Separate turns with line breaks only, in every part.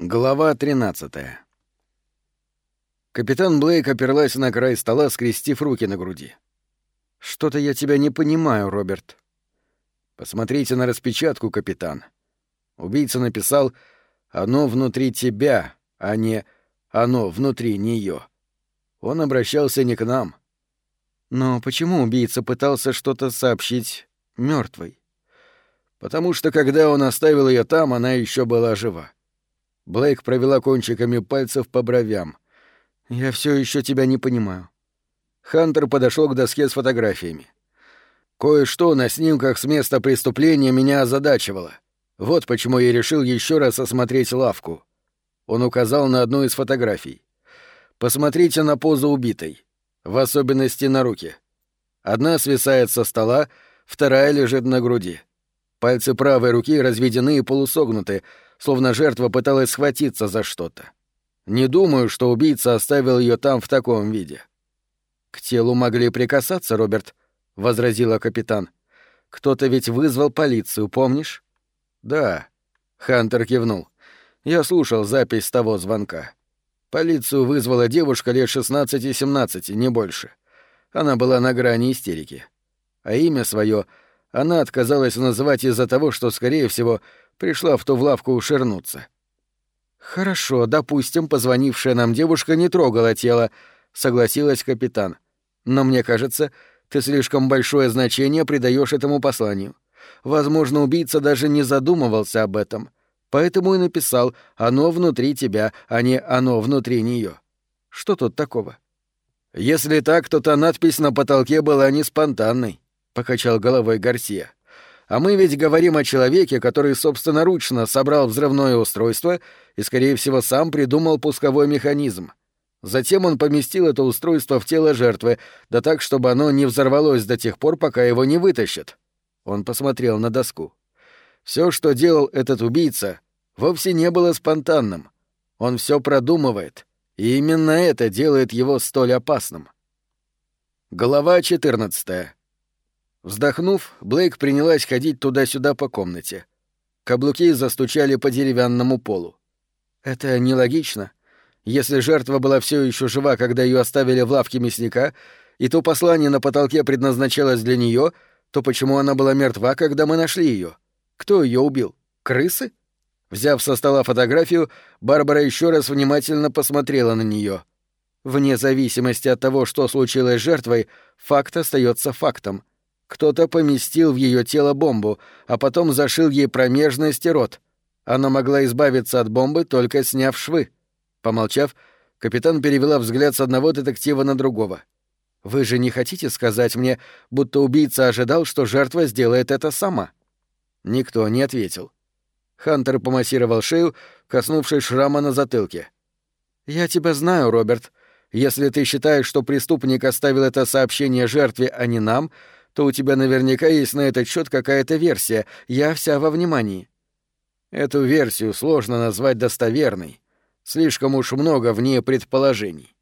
Глава 13 Капитан Блейк оперлась на край стола, скрестив руки на груди. «Что-то я тебя не понимаю, Роберт». «Посмотрите на распечатку, капитан. Убийца написал «оно внутри тебя», а не «оно внутри нее. Он обращался не к нам».
«Но почему убийца пытался что-то сообщить мертвой?
«Потому что, когда он оставил ее там, она еще была жива. Блейк провела кончиками пальцев по бровям.
«Я все еще тебя не понимаю».
Хантер подошел к доске с фотографиями. Кое-что на снимках с места преступления меня озадачивало. Вот почему я решил еще раз осмотреть лавку. Он указал на одну из фотографий. Посмотрите на позу убитой, в особенности на руки. Одна свисает со стола, вторая лежит на груди. Пальцы правой руки разведены и полусогнуты, словно жертва пыталась схватиться за что-то. Не думаю, что убийца оставил ее там в таком виде.
К телу могли прикасаться, Роберт, возразила капитан. Кто-то ведь вызвал полицию, помнишь?
Да. Хантер кивнул. Я слушал запись того звонка. Полицию вызвала девушка лет 16-17, не больше. Она была на грани истерики. А имя свое она отказалась называть из-за того, что, скорее всего, пришла в ту в лавку ушернуться.
«Хорошо, допустим, позвонившая нам девушка не трогала тело», — согласилась капитан. «Но мне кажется, ты слишком большое значение придаешь этому посланию. Возможно, убийца даже не задумывался об этом. Поэтому и написал «оно внутри тебя», а не «оно внутри нее». Что тут такого?
Если так, то та надпись на потолке была не спонтанной, — покачал головой Гарсия. А мы ведь говорим о человеке, который собственноручно собрал взрывное устройство и, скорее всего, сам придумал пусковой механизм. Затем он поместил это устройство в тело жертвы, да так, чтобы оно не взорвалось до тех пор, пока его не вытащат. Он посмотрел на доску. Все, что делал этот убийца, вовсе не было спонтанным. Он все продумывает, и именно это делает его столь опасным. Глава 14. Вздохнув, Блейк принялась ходить туда-сюда по комнате. Каблуки застучали по деревянному полу. Это нелогично. Если жертва была все еще жива, когда ее оставили в лавке мясника, и то послание на потолке предназначалось для нее, то почему она была мертва, когда мы нашли ее? Кто ее убил? Крысы? Взяв со стола фотографию, Барбара еще раз внимательно посмотрела на нее. Вне зависимости от того, что случилось с жертвой, факт остается фактом. Кто-то поместил в ее тело бомбу, а потом зашил ей промежность и рот. Она могла избавиться от бомбы, только сняв швы. Помолчав, капитан перевела взгляд с одного детектива на другого. «Вы же не хотите сказать мне, будто убийца ожидал, что жертва сделает это сама?» Никто не ответил. Хантер помассировал шею, коснувшись шрама на затылке. «Я тебя знаю, Роберт. Если ты считаешь, что преступник оставил это сообщение жертве, а не нам, то у тебя наверняка есть на этот счет какая-то версия. Я вся во внимании. Эту версию сложно назвать достоверной. Слишком уж много в ней предположений.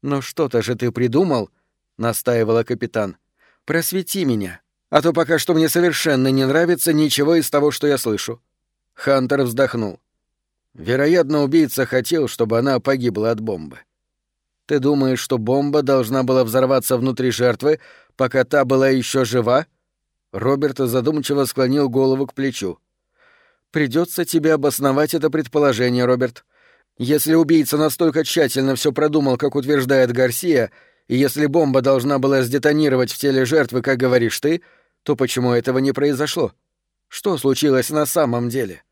Но что-то же ты придумал, настаивала капитан. Просвети меня, а то пока что мне совершенно не нравится ничего из того, что я слышу. Хантер вздохнул. Вероятно, убийца хотел, чтобы она погибла от бомбы. Ты думаешь, что бомба должна была взорваться внутри жертвы, пока та была еще жива? Роберт задумчиво склонил голову к плечу. Придется тебе обосновать это предположение, Роберт. Если убийца настолько тщательно все продумал, как утверждает Гарсия, и если бомба должна была сдетонировать в теле жертвы, как говоришь ты, то почему этого не произошло? Что случилось на самом деле?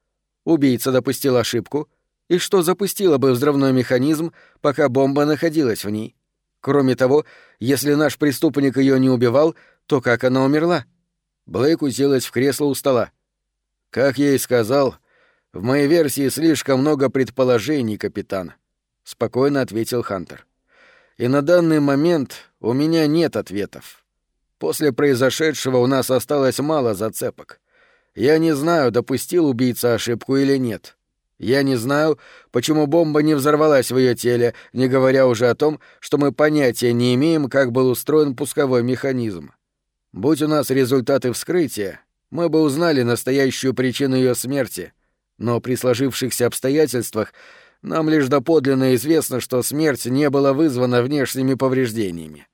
Убийца допустил ошибку, и что запустило бы взрывной механизм, пока бомба находилась в ней? Кроме того, если наш преступник ее не убивал, то как она умерла? Блейк уселась в кресло у стола. Как я и сказал, в моей версии слишком много предположений, капитан, спокойно ответил Хантер. И на данный момент у меня нет ответов. После произошедшего у нас осталось мало зацепок. Я не знаю, допустил убийца ошибку или нет. Я не знаю, почему бомба не взорвалась в ее теле, не говоря уже о том, что мы понятия не имеем, как был устроен пусковой механизм. Будь у нас результаты вскрытия, мы бы узнали настоящую причину ее смерти. Но при сложившихся обстоятельствах нам лишь доподлинно известно, что смерть не была вызвана внешними повреждениями.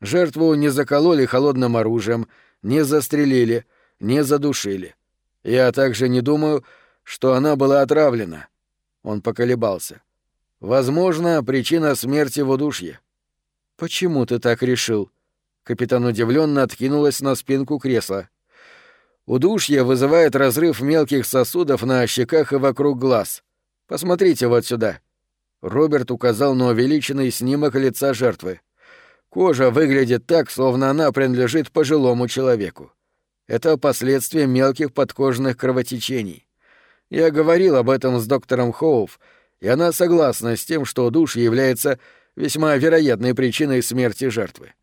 Жертву не закололи холодным оружием, не застрелили, не задушили. Я также не думаю, что она была отравлена. Он поколебался. Возможно, причина смерти в удушье. Почему ты так решил? Капитан удивленно откинулась на спинку кресла. Удушье вызывает разрыв мелких сосудов на щеках и вокруг глаз. Посмотрите вот сюда. Роберт указал на увеличенный снимок лица жертвы. Кожа выглядит так, словно она принадлежит пожилому человеку. Это последствия мелких подкожных кровотечений. Я говорил об этом с доктором Хоуф, и она согласна с тем, что удушье является весьма вероятной причиной смерти жертвы.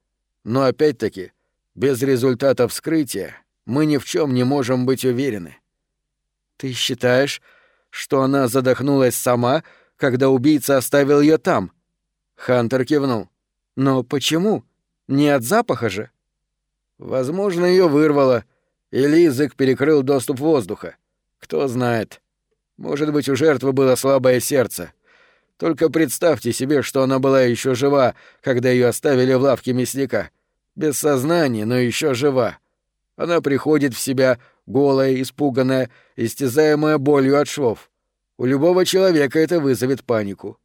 Но опять-таки, без результата вскрытия мы ни в чем не можем быть уверены. Ты считаешь, что она задохнулась сама, когда убийца оставил ее там? Хантер кивнул. Но почему? Не от запаха же? Возможно, ее вырвало, или язык перекрыл доступ воздуха. Кто знает. Может быть, у жертвы было слабое сердце. Только представьте себе, что она была еще жива, когда ее оставили в лавке мясника. Без сознания, но еще жива. Она приходит в себя, голая, испуганная, истязаемая болью от швов. У любого человека это вызовет панику.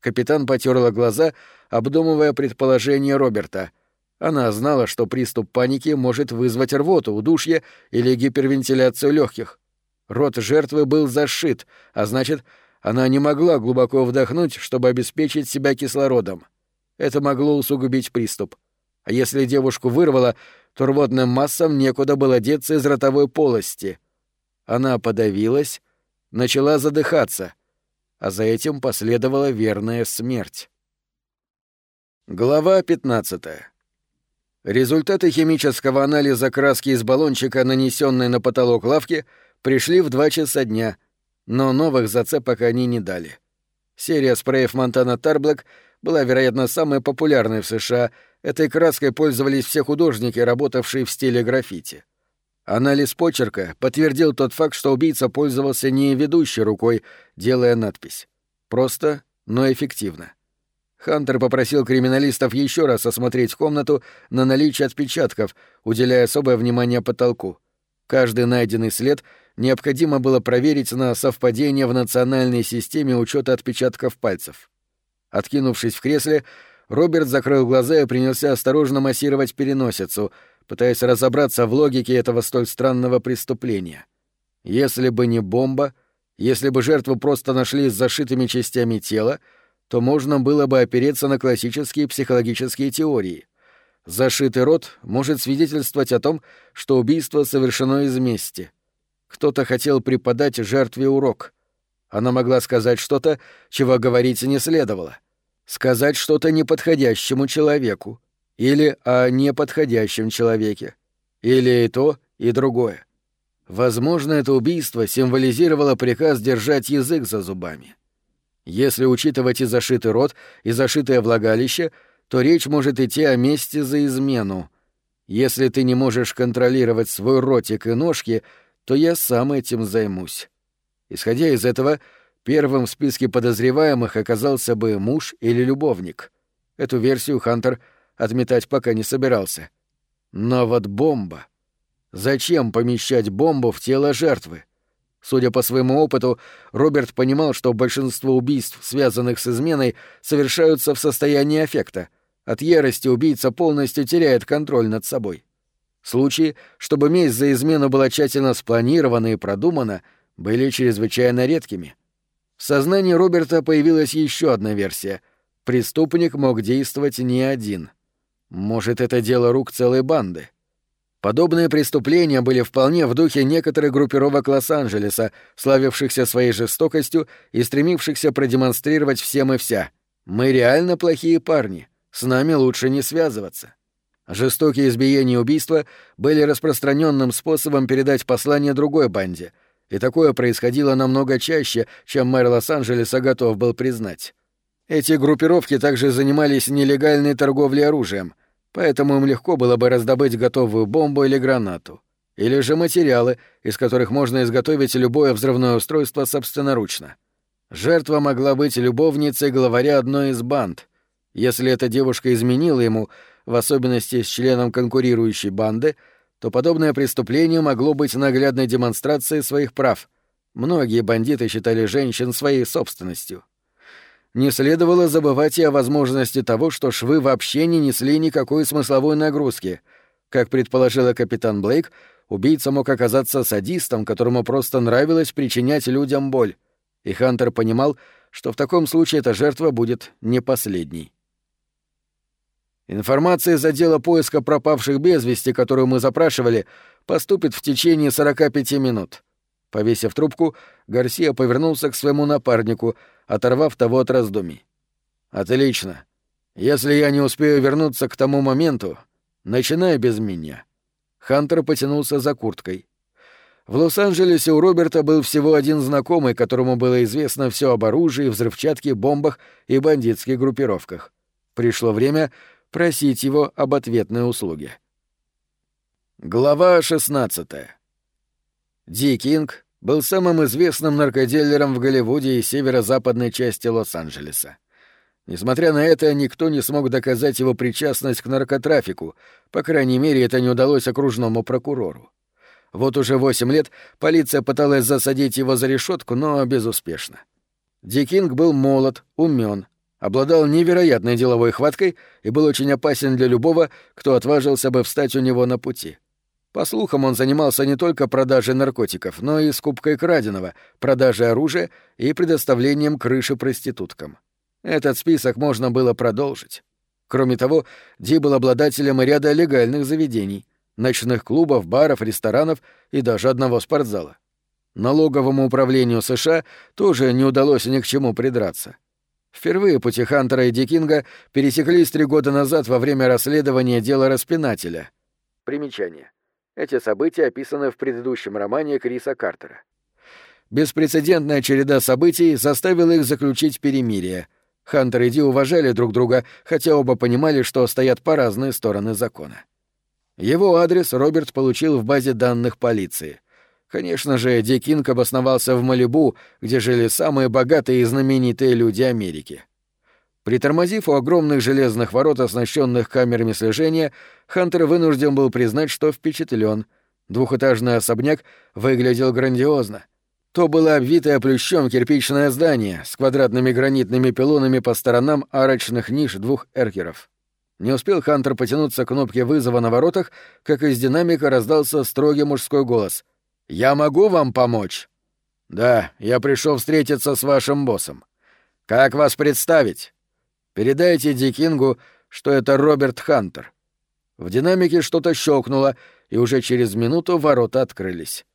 Капитан потерла глаза, обдумывая предположение Роберта. Она знала, что приступ паники может вызвать рвоту, удушье или гипервентиляцию легких. Рот жертвы был зашит, а значит, она не могла глубоко вдохнуть, чтобы обеспечить себя кислородом. Это могло усугубить приступ. А если девушку вырвало, то рвотным массам некуда было деться из ротовой полости. Она подавилась, начала задыхаться, а за этим последовала верная смерть. Глава 15. Результаты химического анализа краски из баллончика, нанесенной на потолок лавки, пришли в два часа дня, но новых зацепок они не дали. Серия спреев Монтана Тарблэк была, вероятно, самой популярной в США. Этой краской пользовались все художники, работавшие в стиле граффити. Анализ почерка подтвердил тот факт, что убийца пользовался не ведущей рукой, делая надпись. Просто, но эффективно. Хантер попросил криминалистов еще раз осмотреть комнату на наличие отпечатков, уделяя особое внимание потолку. Каждый найденный след необходимо было проверить на совпадение в национальной системе учета отпечатков пальцев. Откинувшись в кресле, Роберт закрыл глаза и принялся осторожно массировать переносицу — пытаясь разобраться в логике этого столь странного преступления. Если бы не бомба, если бы жертву просто нашли с зашитыми частями тела, то можно было бы опереться на классические психологические теории. Зашитый рот может свидетельствовать о том, что убийство совершено из мести. Кто-то хотел преподать жертве урок. Она могла сказать что-то, чего говорить не следовало. Сказать что-то неподходящему человеку или о неподходящем человеке, или и то, и другое. Возможно, это убийство символизировало приказ держать язык за зубами. Если учитывать и зашитый рот, и зашитое влагалище, то речь может идти о месте за измену. Если ты не можешь контролировать свой ротик и ножки, то я сам этим займусь. Исходя из этого, первым в списке подозреваемых оказался бы муж или любовник. Эту версию Хантер — отметать пока не собирался. Но вот бомба. Зачем помещать бомбу в тело жертвы? Судя по своему опыту, Роберт понимал, что большинство убийств, связанных с изменой, совершаются в состоянии аффекта. От ярости убийца полностью теряет контроль над собой. Случаи, чтобы месть за измену была тщательно спланирована и продумана, были чрезвычайно редкими. В сознании Роберта появилась еще одна версия. Преступник мог действовать не один — может, это дело рук целой банды? Подобные преступления были вполне в духе некоторых группировок Лос-Анджелеса, славившихся своей жестокостью и стремившихся продемонстрировать всем и вся. Мы реально плохие парни, с нами лучше не связываться. Жестокие избиения и убийства были распространенным способом передать послание другой банде, и такое происходило намного чаще, чем мэр Лос-Анджелеса готов был признать. Эти группировки также занимались нелегальной торговлей оружием, поэтому им легко было бы раздобыть готовую бомбу или гранату. или же материалы, из которых можно изготовить любое взрывное устройство собственноручно. Жертва могла быть любовницей главаря одной из банд. Если эта девушка изменила ему, в особенности с членом конкурирующей банды, то подобное преступление могло быть наглядной демонстрацией своих прав. Многие бандиты считали женщин своей собственностью. Не следовало забывать и о возможности того, что швы вообще не несли никакой смысловой нагрузки. Как предположила капитан Блейк, убийца мог оказаться садистом, которому просто нравилось причинять людям боль. И Хантер понимал, что в таком случае эта жертва будет не последней. Информация из отдела поиска пропавших без вести, которую мы запрашивали, поступит в течение 45 минут. Повесив трубку, Гарсия повернулся к своему напарнику, оторвав того от раздумий. «Отлично. Если я не успею вернуться к тому моменту, начинай без меня». Хантер потянулся за курткой. В Лос-Анджелесе у Роберта был всего один знакомый, которому было известно все об оружии, взрывчатке, бомбах и бандитских группировках. Пришло время просить его об ответной услуге. Глава 16. Ди Кинг был самым известным наркодиллером в Голливуде и северо-западной части Лос-Анджелеса. Несмотря на это, никто не смог доказать его причастность к наркотрафику, по крайней мере, это не удалось окружному прокурору. Вот уже восемь лет полиция пыталась засадить его за решетку, но безуспешно. Ди Кинг был молод, умен, обладал невероятной деловой хваткой и был очень опасен для любого, кто отважился бы встать у него на пути. По слухам, он занимался не только продажей наркотиков, но и скупкой краденого, продажей оружия и предоставлением крыши проституткам. Этот список можно было продолжить. Кроме того, Ди был обладателем ряда легальных заведений — ночных клубов, баров, ресторанов и даже одного спортзала. Налоговому управлению США тоже не удалось ни к чему придраться — Впервые пути Хантера и Дикинга пересеклись три года назад во время расследования дела распинателя. Примечание. Эти события описаны в предыдущем романе Криса Картера. Беспрецедентная череда событий заставила их заключить перемирие. Хантер и Ди уважали друг друга, хотя оба понимали, что стоят по разные стороны закона. Его адрес Роберт получил в базе данных полиции — Конечно же, Дикинг обосновался в Малибу, где жили самые богатые и знаменитые люди Америки. Притормозив у огромных железных ворот, оснащенных камерами слежения, Хантер вынужден был признать, что впечатлен. Двухэтажный особняк выглядел грандиозно. То было обвитое плющом кирпичное здание с квадратными гранитными пилонами по сторонам арочных ниш двух эркеров. Не успел Хантер потянуться к кнопке вызова на воротах, как из динамика раздался строгий мужской голос — «Я могу вам помочь?» «Да, я пришел встретиться с вашим боссом. Как вас представить?» «Передайте Дикингу, что это Роберт Хантер». В динамике что-то щелкнуло, и уже через минуту ворота открылись.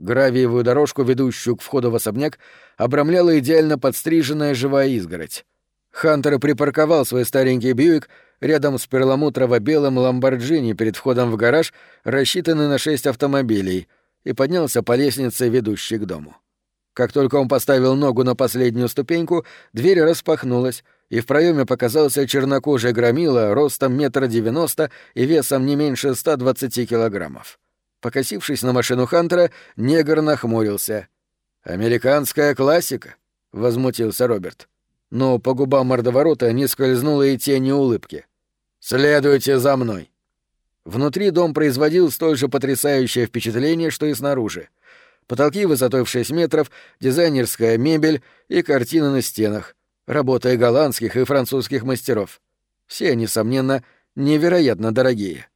Гравиевую дорожку, ведущую к входу в особняк, обрамляла идеально подстриженная живая изгородь. Хантер припарковал свой старенький Бьюик рядом с перламутрово-белым Ламборджини перед входом в гараж, рассчитанный на шесть автомобилей — и поднялся по лестнице, ведущей к дому. Как только он поставил ногу на последнюю ступеньку, дверь распахнулась, и в проеме показался чернокожий громила ростом метра девяносто и весом не меньше ста двадцати килограммов. Покосившись на машину Хантера, негр нахмурился. «Американская классика», — возмутился Роберт. Но по губам мордоворота не скользнула и тени улыбки. «Следуйте за мной». Внутри дом производил столь же потрясающее впечатление, что и снаружи. Потолки высотой в 6 метров, дизайнерская мебель и картины на стенах, работа и голландских и французских мастеров. Все, несомненно, невероятно дорогие.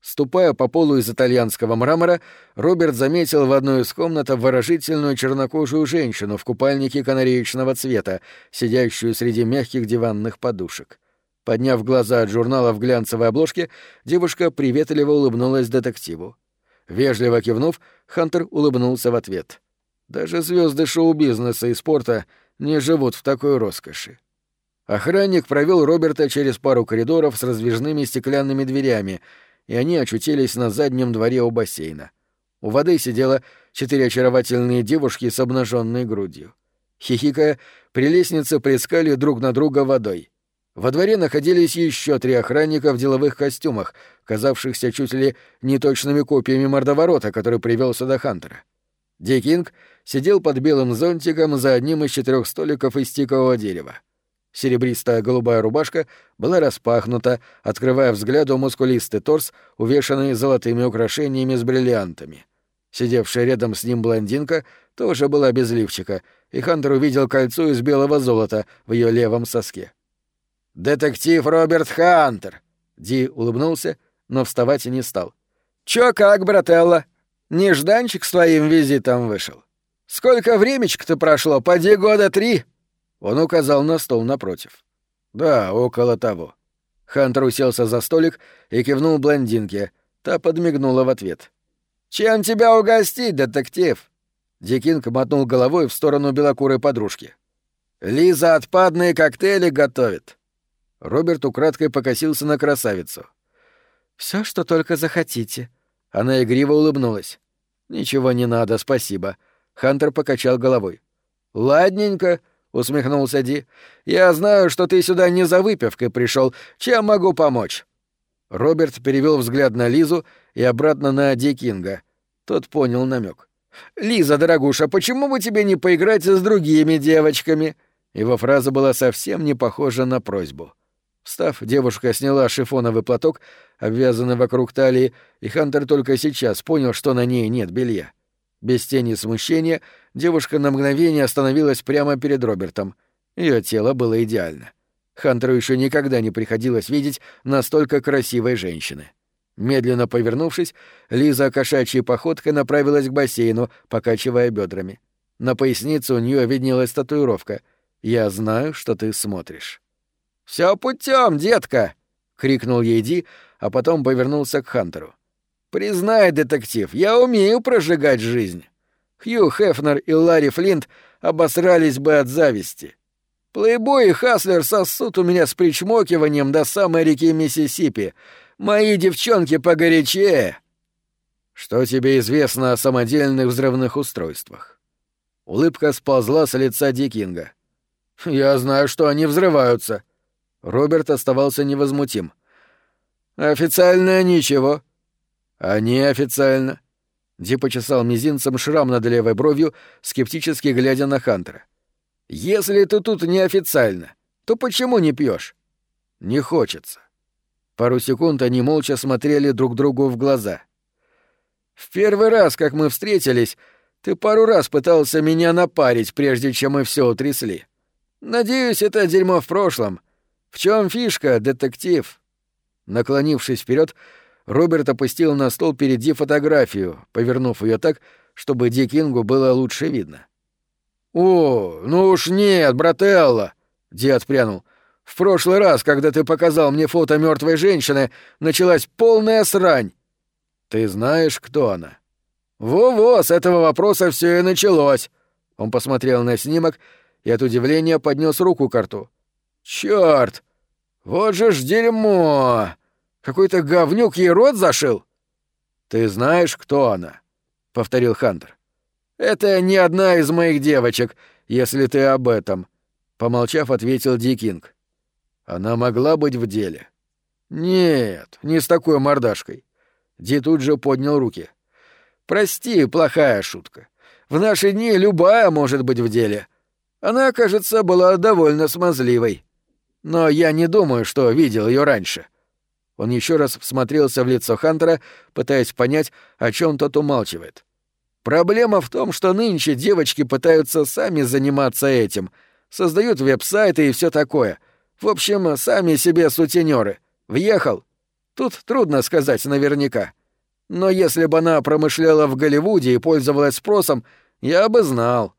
Ступая по полу из итальянского мрамора, Роберт заметил в одной из комнат выражительную чернокожую женщину в купальнике канареечного цвета, сидящую среди мягких диванных подушек. Подняв глаза от журнала в глянцевой обложке, девушка приветливо улыбнулась детективу. Вежливо кивнув, Хантер улыбнулся в ответ. Даже звезды шоу-бизнеса и спорта не живут в такой роскоши. Охранник провел Роберта через пару коридоров с раздвижными стеклянными дверями, и они очутились на заднем дворе у бассейна. У воды сидела четыре очаровательные девушки с обнаженной грудью. Хихикая, при лестнице плескали друг на друга водой. Во дворе находились еще три охранника в деловых костюмах, казавшихся чуть ли не точными копиями мордоворота, который привел сюда Хантера. Дикинг сидел под белым зонтиком за одним из четырех столиков из тикового дерева. Серебристая голубая рубашка была распахнута, открывая взгляду мускулистый торс, увешанный золотыми украшениями с бриллиантами. Сидевшая рядом с ним блондинка тоже была без лифчика, и Хантер увидел кольцо из белого золота в ее левом соске. «Детектив Роберт Хантер!» Ди улыбнулся, но вставать и не стал. «Чё как, брателла? Нежданчик с твоим визитом вышел. Сколько времечко-то прошло? Поди года три!» Он указал на стол напротив. «Да, около того». Хантер уселся за столик и кивнул блондинке. Та подмигнула в ответ. «Чем тебя угостить, детектив?» Дикинг мотнул головой в сторону белокурой подружки. «Лиза отпадные коктейли готовит». Роберт украдкой покосился на красавицу. Все, что только захотите». Она игриво улыбнулась. «Ничего не надо, спасибо». Хантер покачал головой. «Ладненько», — усмехнулся Ди. «Я знаю, что ты сюда не за выпивкой пришел. Чем могу помочь?» Роберт перевел взгляд на Лизу и обратно на Ди Кинга. Тот понял намек. «Лиза, дорогуша, почему бы тебе не поиграть с другими девочками?» Его фраза была совсем не похожа на просьбу. Встав, девушка сняла шифоновый платок, обвязанный вокруг талии, и Хантер только сейчас понял, что на ней нет белья. Без тени смущения девушка на мгновение остановилась прямо перед Робертом. Ее тело было идеально. Хантеру еще никогда не приходилось видеть настолько красивой женщины. Медленно повернувшись, Лиза кошачьей походкой направилась к бассейну, покачивая бедрами. На пояснице у нее виднелась татуировка «Я знаю, что ты смотришь». «Все путем, детка!» — крикнул ей а потом повернулся к Хантеру. Признай, детектив, я умею прожигать жизнь. Хью Хефнер и Ларри Флинт обосрались бы от зависти. Плейбой и Хаслер сосут у меня с причмокиванием до самой реки Миссисипи. Мои девчонки погорячее. Что тебе известно о самодельных взрывных устройствах? Улыбка сползла с лица Дикинга. Я знаю, что они взрываются. Роберт оставался невозмутим. Официально ничего. «А неофициально?» Ди почесал мизинцем шрам над левой бровью, скептически глядя на Хантера. «Если ты тут неофициально, то почему не пьешь? «Не хочется». Пару секунд они молча смотрели друг другу в глаза. «В первый раз, как мы встретились, ты пару раз пытался меня напарить, прежде чем мы все утрясли. Надеюсь, это дерьмо в прошлом. В чем фишка, детектив?» Наклонившись вперед, Роберт опустил на стол перед фотографию, повернув ее так, чтобы Ди Кингу было лучше видно. «О, ну уж нет, брателла!» — Ди отпрянул. «В прошлый раз, когда ты показал мне фото мертвой женщины, началась полная срань. Ты знаешь, кто она?» «Во-во, с этого вопроса все и началось!» Он посмотрел на снимок и от удивления поднес руку к рту. «Чёрт! Вот же ж дерьмо!» Какой-то говнюк ей рот зашил? Ты знаешь, кто она? повторил Хантер. Это не одна из моих девочек, если ты об этом, помолчав, ответил Дикинг. Она могла быть в деле. Нет, не с такой мордашкой. Ди тут же поднял руки. Прости, плохая шутка. В наши дни любая может быть в деле. Она, кажется, была довольно смазливой. Но я не думаю, что видел ее раньше. Он еще раз всмотрелся в лицо Хантера, пытаясь понять, о чем тот умалчивает. Проблема в том, что нынче девочки пытаются сами заниматься этим, создают веб-сайты и все такое. В общем, сами себе сутенеры. Въехал. Тут трудно сказать наверняка. Но если бы она промышляла в Голливуде и пользовалась спросом, я бы знал.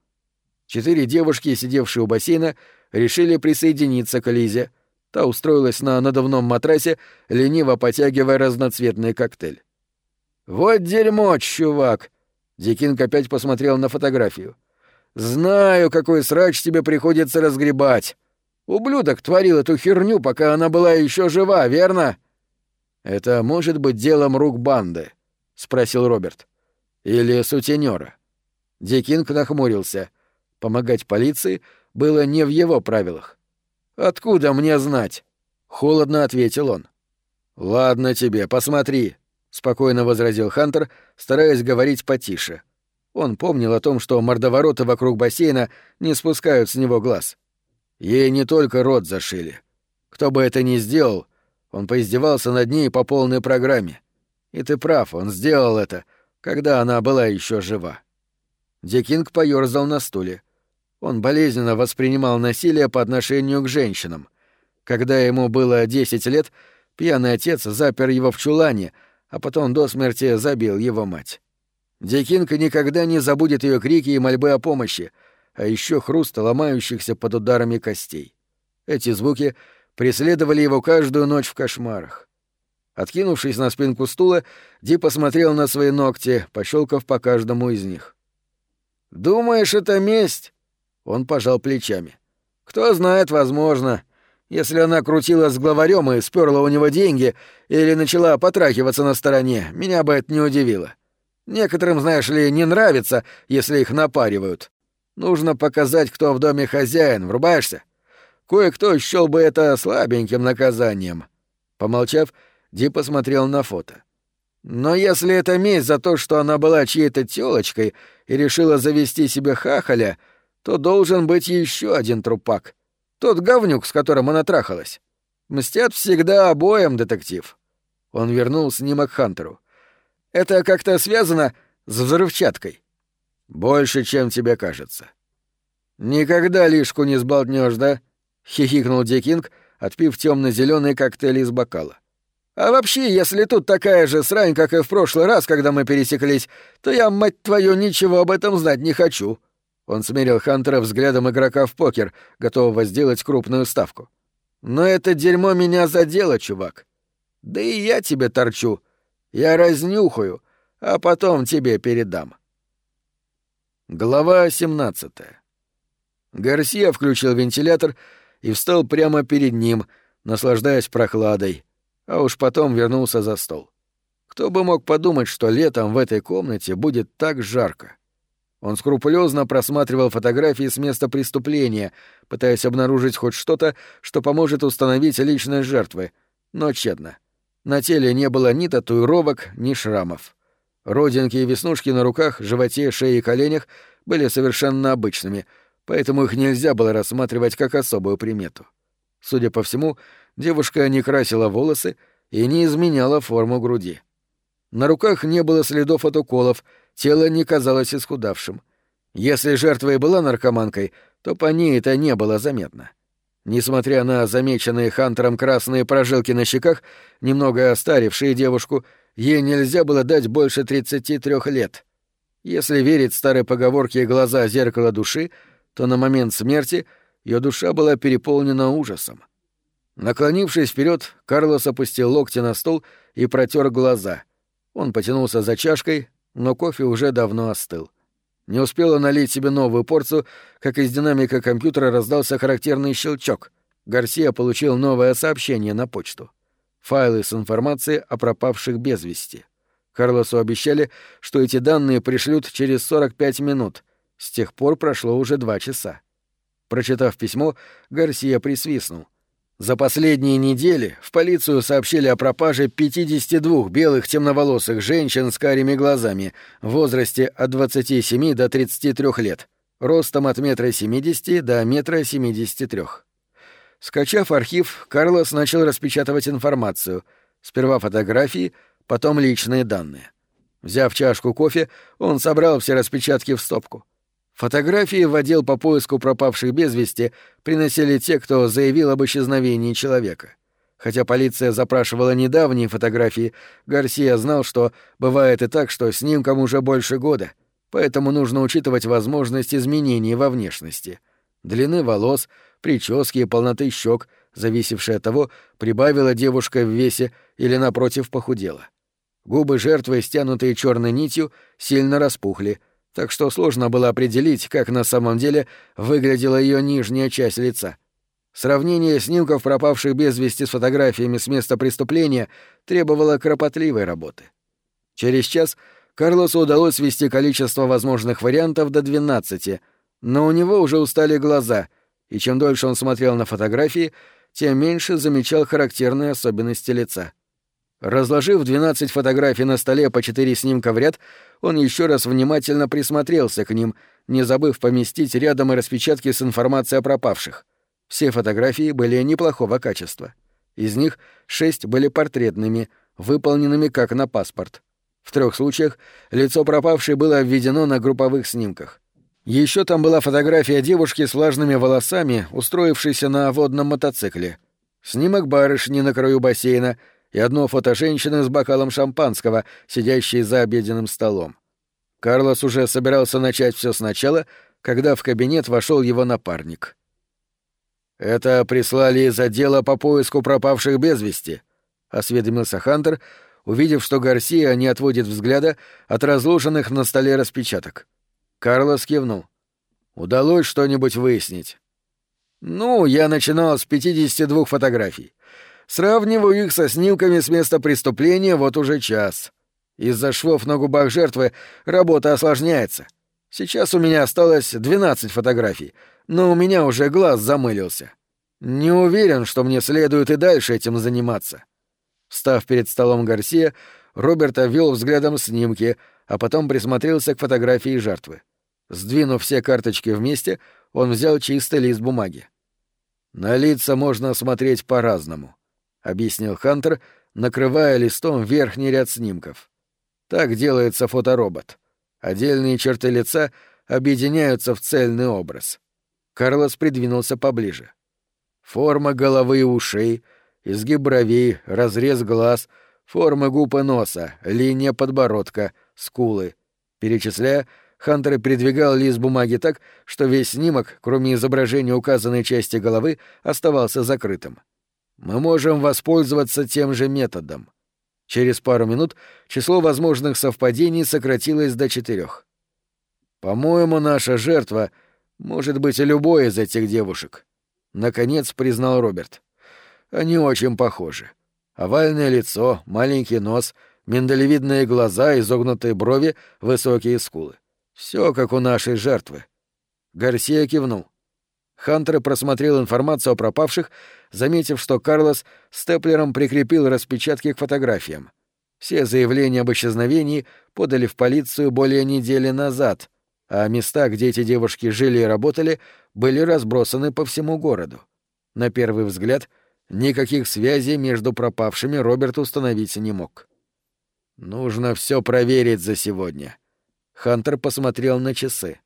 Четыре девушки, сидевшие у бассейна, решили присоединиться к Лизе — Та устроилась на надувном матрасе, лениво потягивая разноцветный коктейль. «Вот дерьмо, чувак!» Дикинг опять посмотрел на фотографию. «Знаю, какой срач тебе приходится разгребать. Ублюдок творил эту херню, пока она была еще жива, верно?» «Это может быть делом рук банды?» — спросил Роберт. «Или сутенера?» Дикинг нахмурился. Помогать полиции было не в его правилах. Откуда мне знать? Холодно ответил он. «Ладно тебе, посмотри», — спокойно возразил Хантер, стараясь говорить потише. Он помнил о том, что мордовороты вокруг бассейна не спускают с него глаз. Ей не только рот зашили. Кто бы это ни сделал, он поиздевался над ней по полной программе. И ты прав, он сделал это, когда она была еще жива. Дикинг поёрзал на стуле. Он болезненно воспринимал насилие по отношению к женщинам. Когда ему было 10 лет, пьяный отец запер его в чулане, а потом до смерти забил его мать. Дикинг никогда не забудет ее крики и мольбы о помощи, а еще хруста ломающихся под ударами костей. Эти звуки преследовали его каждую ночь в кошмарах. Откинувшись на спинку стула, Ди посмотрел на свои ногти, пощелкав по каждому из них. «Думаешь, это месть?» Он пожал плечами. «Кто знает, возможно. Если она крутила с главарем и сперла у него деньги или начала потрахиваться на стороне, меня бы это не удивило. Некоторым, знаешь ли, не нравится, если их напаривают. Нужно показать, кто в доме хозяин, врубаешься? Кое-кто счёл бы это слабеньким наказанием». Помолчав, Ди посмотрел на фото. Но если это месть за то, что она была чьей-то тёлочкой и решила завести себе хахаля, то должен быть еще один трупак. Тот говнюк, с которым она трахалась. Мстят всегда обоим, детектив. Он вернул снимок Хантеру. Это как-то связано с взрывчаткой. Больше, чем тебе кажется. Никогда лишку не сболтнешь, да? хихикнул Дикинг, отпив темно-зеленый коктейль из бокала. А вообще, если тут такая же срань, как и в прошлый раз, когда мы пересеклись, то я, мать твою, ничего об этом знать не хочу». Он смерил Хантера взглядом игрока в покер, готового сделать крупную ставку. «Но это дерьмо меня задело, чувак. Да и я тебе торчу. Я разнюхаю, а потом тебе передам». Глава 17 Гарсия включил вентилятор и встал прямо перед ним, наслаждаясь прохладой а уж потом вернулся за стол. Кто бы мог подумать, что летом в этой комнате будет так жарко. Он скрупулезно просматривал фотографии с места преступления, пытаясь обнаружить хоть что-то, что поможет установить личность жертвы, но тщетно. На теле не было ни татуировок, ни шрамов. Родинки и веснушки на руках, животе, шее и коленях были совершенно обычными, поэтому их нельзя было рассматривать как особую примету. Судя по всему, девушка не красила волосы и не изменяла форму груди. На руках не было следов от уколов, тело не казалось исхудавшим. Если жертва и была наркоманкой, то по ней это не было заметно. Несмотря на замеченные Хантером красные прожилки на щеках, немного остарившие девушку, ей нельзя было дать больше 33 лет. Если верить старой поговорке «глаза — зеркало души», то на момент смерти ее душа была переполнена ужасом. Наклонившись вперед, Карлос опустил локти на стол и протер глаза. Он потянулся за чашкой, но кофе уже давно остыл. Не успела налить себе новую порцию, как из динамика компьютера раздался характерный щелчок. Гарсия получил новое сообщение на почту. Файлы с информацией о пропавших без вести. Карлосу обещали, что эти данные пришлют через 45 минут. С тех пор прошло уже два часа. Прочитав письмо, Гарсия присвистнул. За последние недели в полицию сообщили о пропаже 52 белых темноволосых женщин с карими глазами в возрасте от 27 до 33 лет, ростом от метра 70 до метра 73. Скачав архив, Карлос начал распечатывать информацию. Сперва фотографии, потом личные данные. Взяв чашку кофе, он собрал все распечатки в стопку. Фотографии в отдел по поиску пропавших без вести приносили те, кто заявил об исчезновении человека. Хотя полиция запрашивала недавние фотографии, Гарсия знал, что бывает и так, что снимкам уже больше года, поэтому нужно учитывать возможность изменений во внешности. Длины волос, прически и полноты щек, зависевшие от того, прибавила девушка в весе или, напротив, похудела. Губы жертвы, стянутые черной нитью, сильно распухли — так что сложно было определить, как на самом деле выглядела ее нижняя часть лица. Сравнение снимков пропавших без вести с фотографиями с места преступления требовало кропотливой работы. Через час Карлосу удалось свести количество возможных вариантов до 12, но у него уже устали глаза, и чем дольше он смотрел на фотографии,
тем меньше замечал характерные особенности лица. Разложив 12 фотографий на столе по четыре снимка в ряд, он еще раз внимательно присмотрелся к ним, не забыв поместить рядом и распечатки с информацией о пропавших. Все фотографии были неплохого качества. Из них шесть были портретными, выполненными как на паспорт. В трех случаях лицо пропавшей было обведено на групповых снимках. Еще там была фотография девушки с влажными волосами, устроившейся на водном мотоцикле. Снимок барышни на краю бассейна и одно фото женщины с бокалом шампанского, сидящей за обеденным столом. Карлос уже собирался начать все сначала, когда в кабинет вошел его напарник. «Это прислали из отдела по поиску пропавших без вести», — осведомился Хантер, увидев, что Гарсия не отводит взгляда от разложенных на столе распечаток. Карлос кивнул. «Удалось что-нибудь выяснить?» «Ну, я начинал с 52 фотографий. Сравниваю их со снимками с места преступления вот уже час. Из-за швов на губах жертвы работа осложняется. Сейчас у меня осталось 12 фотографий, но у меня уже глаз замылился. Не уверен, что мне следует и дальше этим заниматься». Встав перед столом Гарсия, Роберт обвел взглядом снимки, а потом присмотрелся к фотографии жертвы. Сдвинув все карточки вместе, он взял чистый лист бумаги. «На лица можно смотреть по-разному», — объяснил Хантер, накрывая листом верхний ряд снимков. «Так делается фоторобот. Отдельные черты лица объединяются в цельный образ». Карлос придвинулся поближе. Форма головы и ушей, изгиб бровей, разрез глаз, форма губ и носа, линия подбородка, скулы. Перечисляя, Хантер передвигал лист бумаги так, что весь снимок, кроме изображения указанной части головы, оставался закрытым. Мы можем воспользоваться тем же методом. Через пару минут число возможных совпадений сократилось до четырех. По-моему, наша жертва может быть любой из этих девушек. Наконец признал Роберт. Они очень похожи. Овальное лицо, маленький нос, миндалевидные глаза, изогнутые брови, высокие скулы. Все как у нашей жертвы. Гарсия кивнул. Хантер просмотрел информацию о пропавших, заметив, что Карлос степлером прикрепил распечатки к фотографиям. Все заявления об исчезновении подали в полицию более недели назад, а места, где эти девушки жили и работали, были разбросаны по всему городу. На первый взгляд, никаких связей между пропавшими Роберт установить не мог. «Нужно все проверить за сегодня», Хантер посмотрел на часы.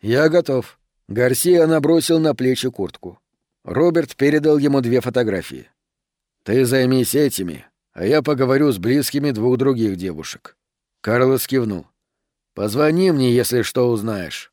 «Я готов». Гарсия набросил на плечи куртку. Роберт передал ему две фотографии. «Ты займись этими, а я поговорю с близкими двух других девушек». Карлос кивнул. «Позвони мне, если что узнаешь».